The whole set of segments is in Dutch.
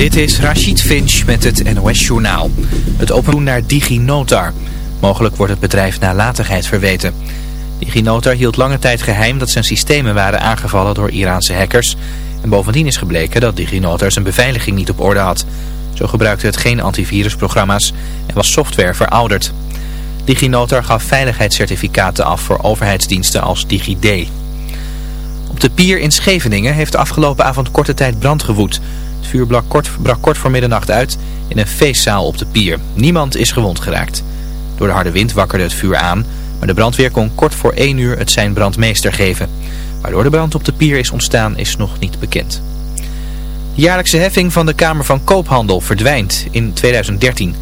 Dit is Rachid Finch met het NOS Journaal. Het oproep naar DigiNotar. Mogelijk wordt het bedrijf nalatigheid verweten. DigiNotar hield lange tijd geheim dat zijn systemen waren aangevallen door Iraanse hackers. En bovendien is gebleken dat DigiNotar zijn beveiliging niet op orde had. Zo gebruikte het geen antivirusprogramma's en was software verouderd. DigiNotar gaf veiligheidscertificaten af voor overheidsdiensten als DigiD. Op de pier in Scheveningen heeft de afgelopen avond korte tijd brand gewoed. Vuur brak kort, voor middernacht uit in een feestzaal op de pier. Niemand is gewond geraakt. Door de harde wind wakkerde het vuur aan, maar de brandweer kon kort voor 1 uur het zijn brandmeester geven. Waardoor de brand op de pier is ontstaan is nog niet bekend. De jaarlijkse heffing van de Kamer van Koophandel verdwijnt in 2013.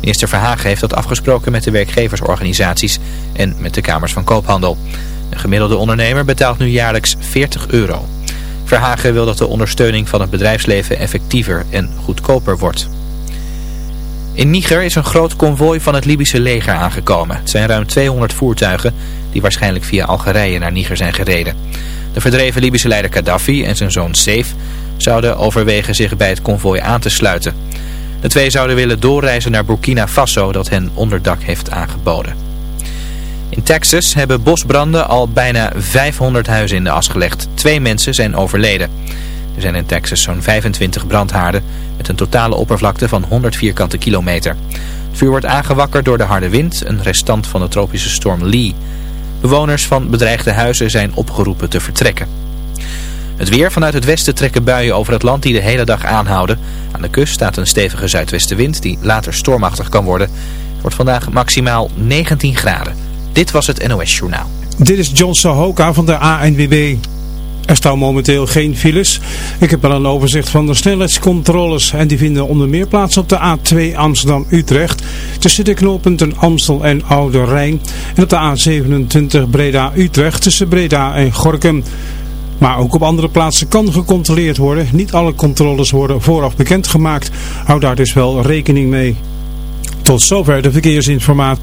Minister Verhagen heeft dat afgesproken met de werkgeversorganisaties en met de Kamers van Koophandel. Een gemiddelde ondernemer betaalt nu jaarlijks 40 euro. Verhagen wil dat de ondersteuning van het bedrijfsleven effectiever en goedkoper wordt. In Niger is een groot konvooi van het Libische leger aangekomen. Het zijn ruim 200 voertuigen die waarschijnlijk via Algerije naar Niger zijn gereden. De verdreven Libische leider Gaddafi en zijn zoon Saif zouden overwegen zich bij het konvooi aan te sluiten. De twee zouden willen doorreizen naar Burkina Faso dat hen onderdak heeft aangeboden. In Texas hebben bosbranden al bijna 500 huizen in de as gelegd. Twee mensen zijn overleden. Er zijn in Texas zo'n 25 brandhaarden met een totale oppervlakte van 100 vierkante kilometer. Het vuur wordt aangewakkerd door de harde wind, een restant van de tropische storm Lee. Bewoners van bedreigde huizen zijn opgeroepen te vertrekken. Het weer vanuit het westen trekken buien over het land die de hele dag aanhouden. Aan de kust staat een stevige zuidwestenwind die later stormachtig kan worden. Het wordt vandaag maximaal 19 graden. Dit was het NOS Journaal. Dit is John Sahoka van de ANWB. Er staan momenteel geen files. Ik heb wel een overzicht van de snelheidscontroles en die vinden onder meer plaats op de A2 Amsterdam-Utrecht tussen de knooppunten Amstel en Oude Rijn en op de A27 Breda-Utrecht tussen Breda en Gorkum. Maar ook op andere plaatsen kan gecontroleerd worden. Niet alle controles worden vooraf bekendgemaakt. Hou daar dus wel rekening mee. Tot zover de verkeersinformatie.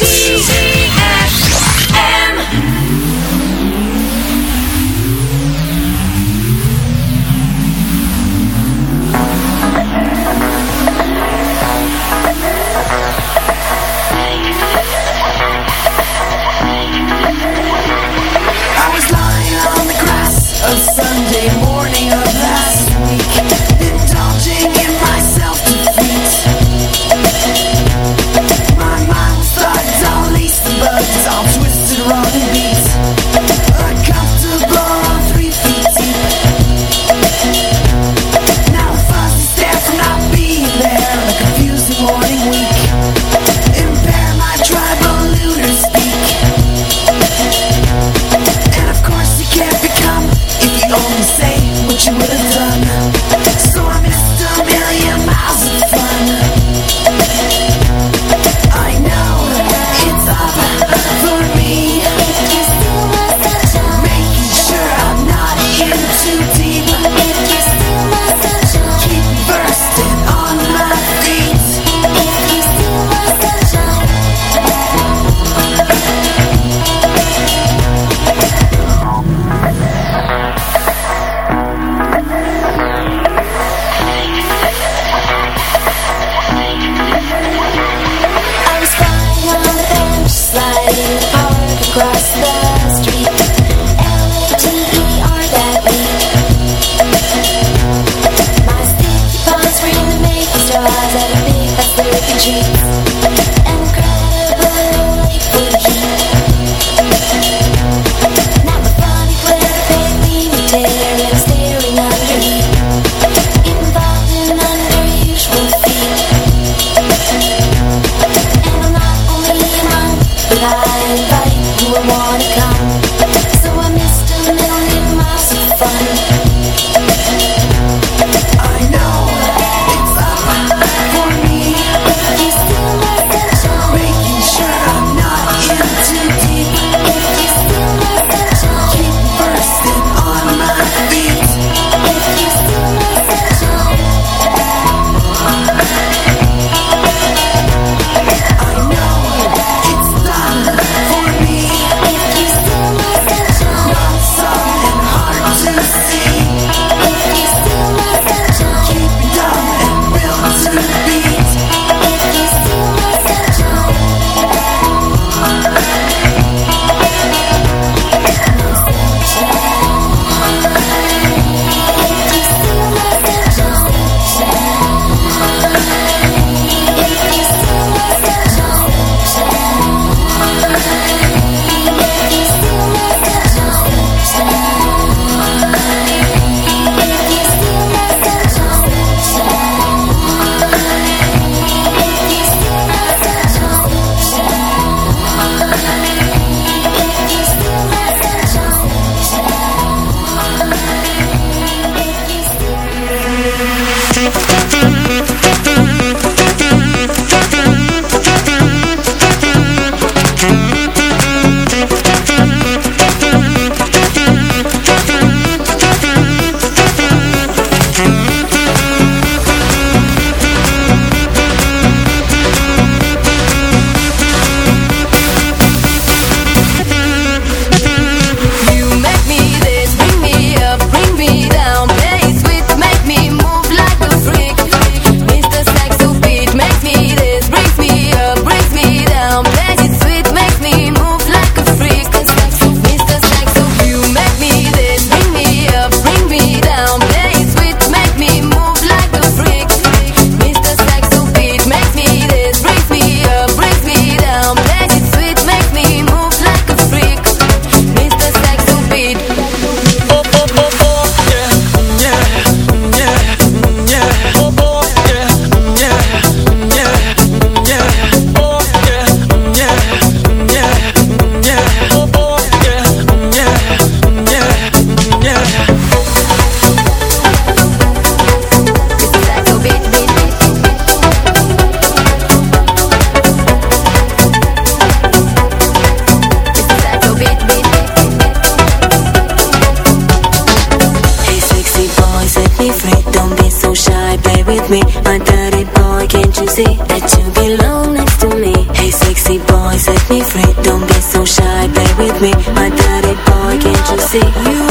me, my dirty boy, can't you see? You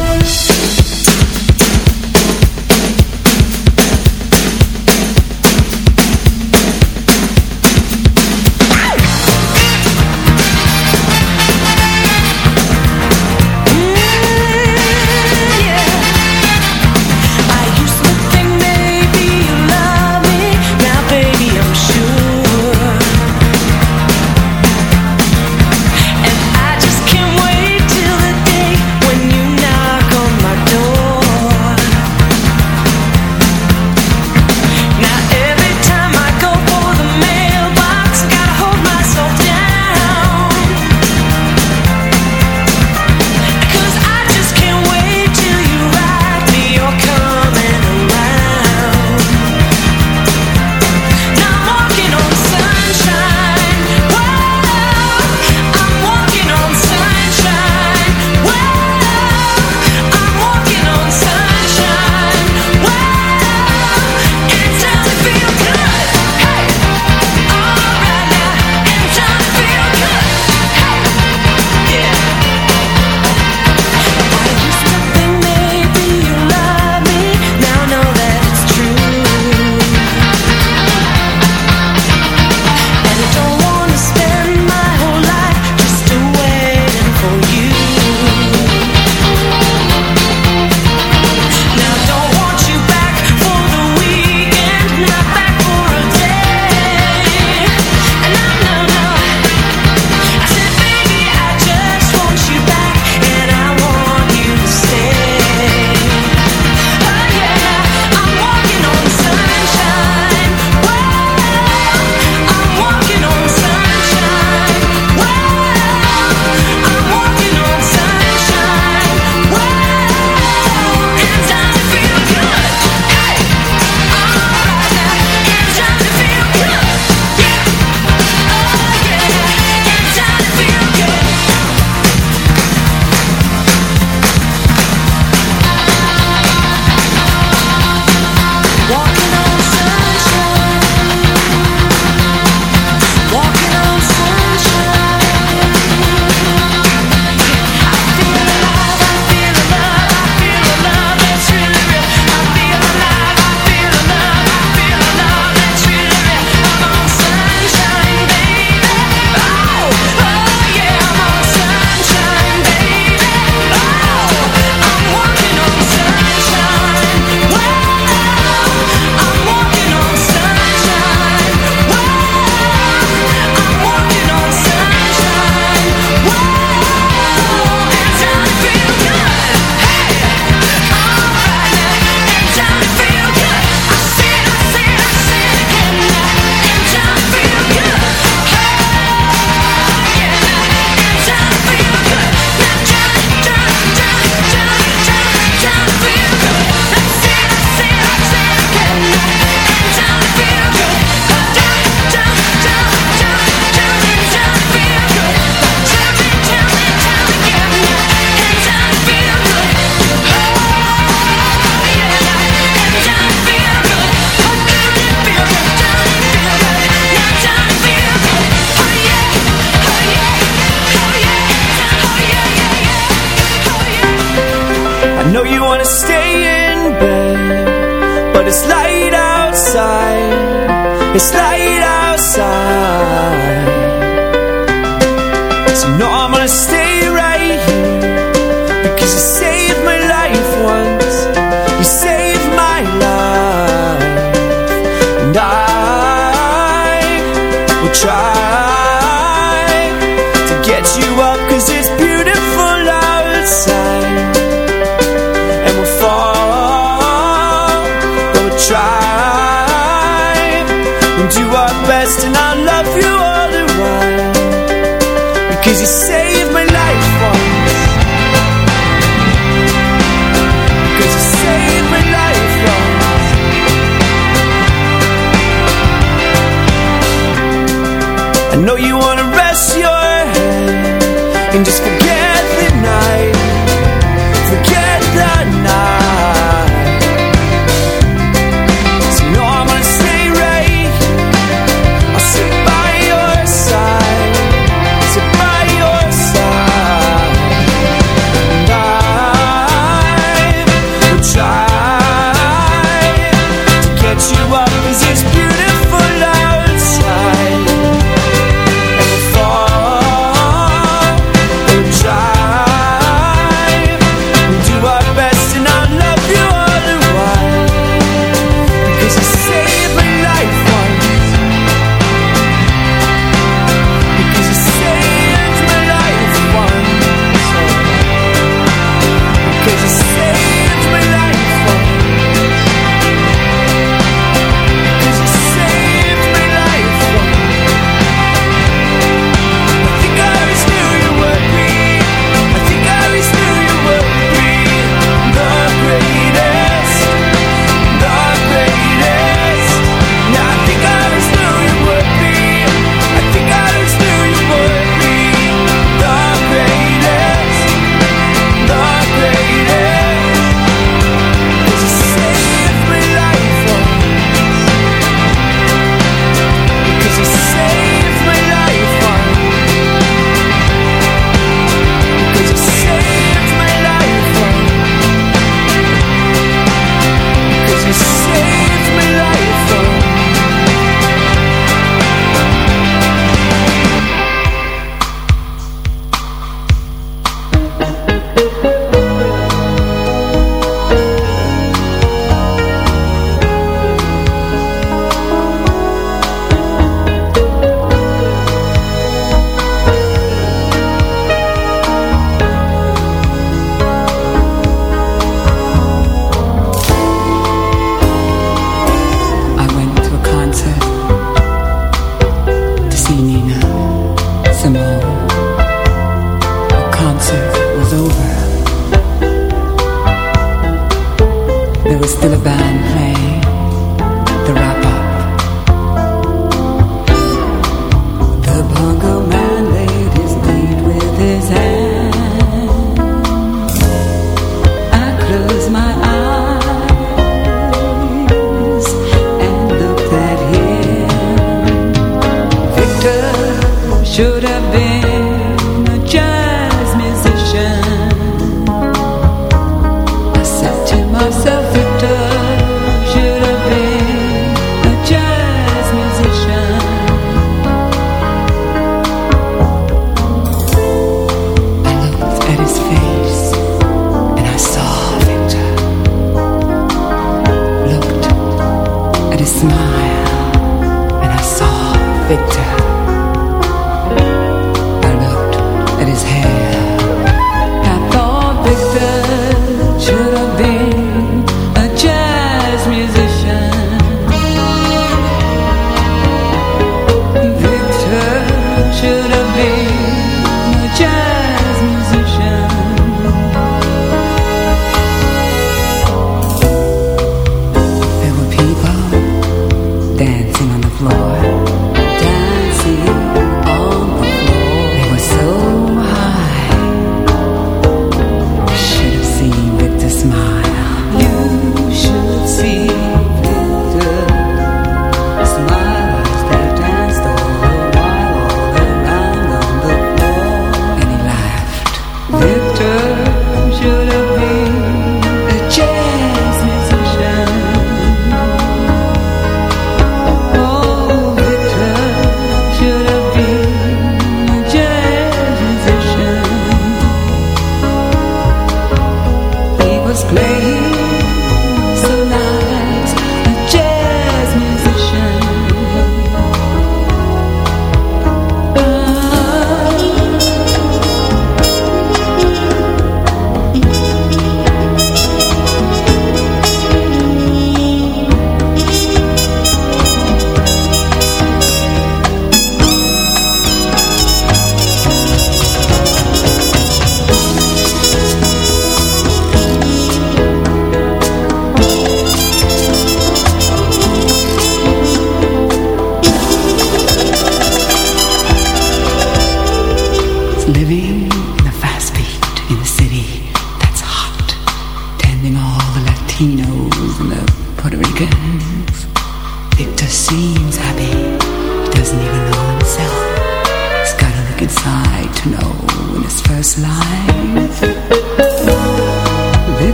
know you wanna stay in bed But it's light outside. It's light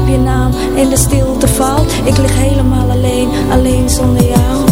Op je naam en de stilte valt. Ik lig helemaal alleen, alleen zonder jou.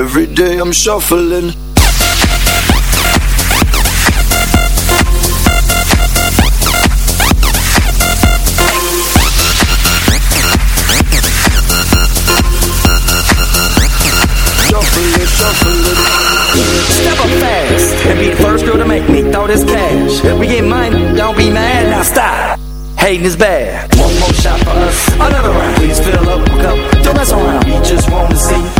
Every day I'm shuffling this cash. We get money, don't be mad, now stop. Hating is bad. One more shot for us, another round. Please fill up a cup, don't mess around. We just want to see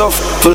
shuffle,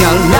your love.